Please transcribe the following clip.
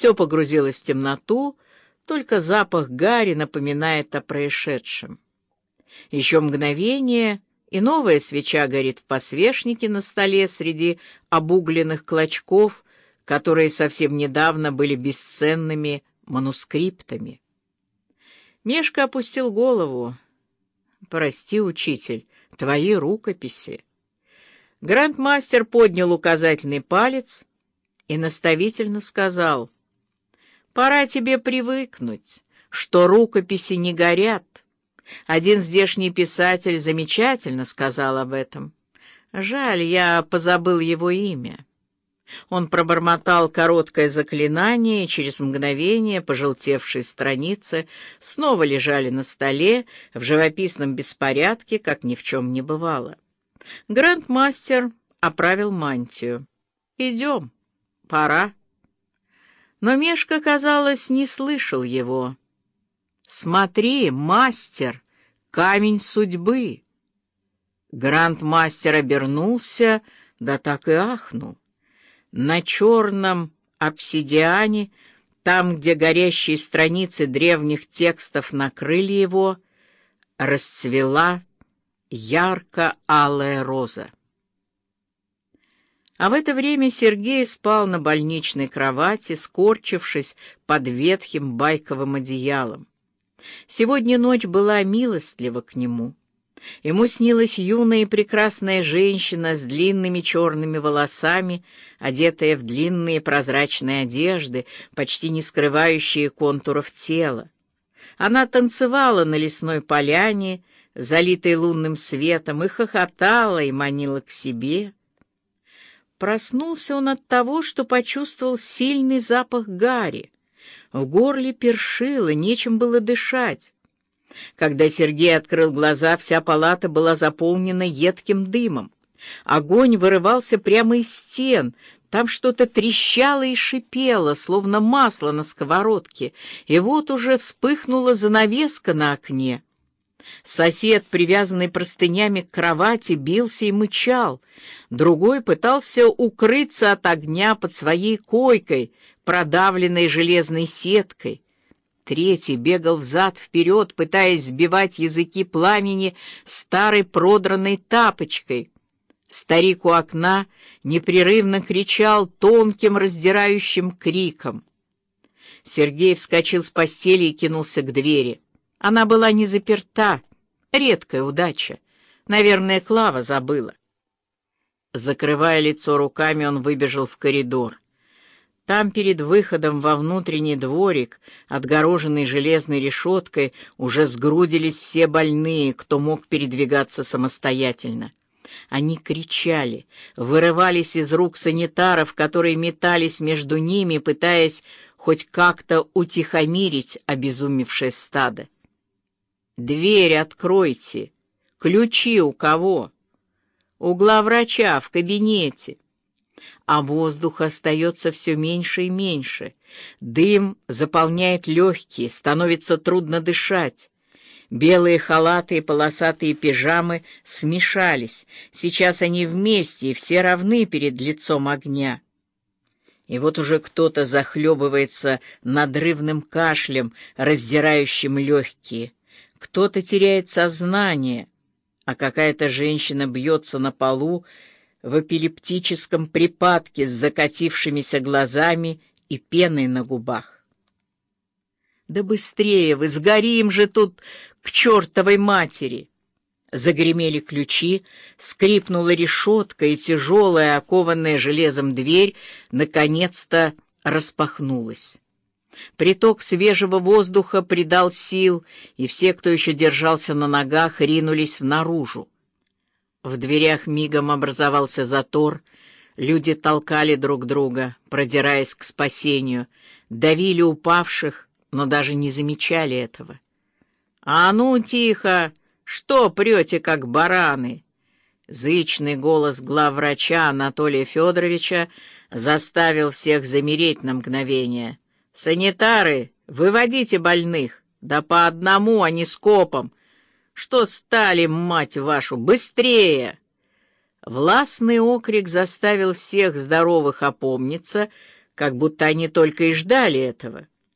Все погрузилось в темноту, только запах гари напоминает о происшедшем. Еще мгновение, и новая свеча горит в посвечнике на столе среди обугленных клочков, которые совсем недавно были бесценными манускриптами. Мешка опустил голову. «Прости, учитель, твои рукописи». Грандмастер поднял указательный палец и наставительно сказал, «Пора тебе привыкнуть, что рукописи не горят. Один здешний писатель замечательно сказал об этом. Жаль, я позабыл его имя». Он пробормотал короткое заклинание, и через мгновение пожелтевшие страницы снова лежали на столе в живописном беспорядке, как ни в чем не бывало. Грандмастер оправил мантию. «Идем, пора». Но Мешка, казалось, не слышал его. «Смотри, мастер, камень судьбы!» Грандмастер обернулся, да так и ахнул. На черном обсидиане, там, где горящие страницы древних текстов накрыли его, расцвела ярко-алая роза. А в это время Сергей спал на больничной кровати, скорчившись под ветхим байковым одеялом. Сегодня ночь была милостлива к нему. Ему снилась юная и прекрасная женщина с длинными черными волосами, одетая в длинные прозрачные одежды, почти не скрывающие контуров тела. Она танцевала на лесной поляне, залитой лунным светом, и хохотала, и манила к себе. Проснулся он от того, что почувствовал сильный запах гари. В горле першило, нечем было дышать. Когда Сергей открыл глаза, вся палата была заполнена едким дымом. Огонь вырывался прямо из стен, там что-то трещало и шипело, словно масло на сковородке, и вот уже вспыхнула занавеска на окне. Сосед, привязанный простынями к кровати, бился и мычал. Другой пытался укрыться от огня под своей койкой, продавленной железной сеткой. Третий бегал взад-вперед, пытаясь сбивать языки пламени старой продранной тапочкой. Старик у окна непрерывно кричал тонким раздирающим криком. Сергей вскочил с постели и кинулся к двери. Она была не заперта. Редкая удача. Наверное, Клава забыла. Закрывая лицо руками, он выбежал в коридор. Там, перед выходом во внутренний дворик, отгороженный железной решеткой, уже сгрудились все больные, кто мог передвигаться самостоятельно. Они кричали, вырывались из рук санитаров, которые метались между ними, пытаясь хоть как-то утихомирить обезумевшее стадо. «Дверь откройте! Ключи у кого?» «У главврача в кабинете» а воздуха остается все меньше и меньше. Дым заполняет легкие, становится трудно дышать. Белые халаты и полосатые пижамы смешались. Сейчас они вместе, и все равны перед лицом огня. И вот уже кто-то захлебывается надрывным кашлем, раздирающим легкие. Кто-то теряет сознание, а какая-то женщина бьется на полу, в эпилептическом припадке с закатившимися глазами и пеной на губах. «Да быстрее вы, сгорим же тут к чертовой матери!» Загремели ключи, скрипнула решетка, и тяжелая, окованная железом дверь наконец-то распахнулась. Приток свежего воздуха придал сил, и все, кто еще держался на ногах, ринулись наружу. В дверях мигом образовался затор, люди толкали друг друга, продираясь к спасению, давили упавших, но даже не замечали этого. «А ну, тихо! Что прете, как бараны?» Зычный голос главврача Анатолия Федоровича заставил всех замереть на мгновение. «Санитары, выводите больных! Да по одному, а не скопом! Что стали, мать вашу, быстрее!» Властный окрик заставил всех здоровых опомниться, как будто они только и ждали этого.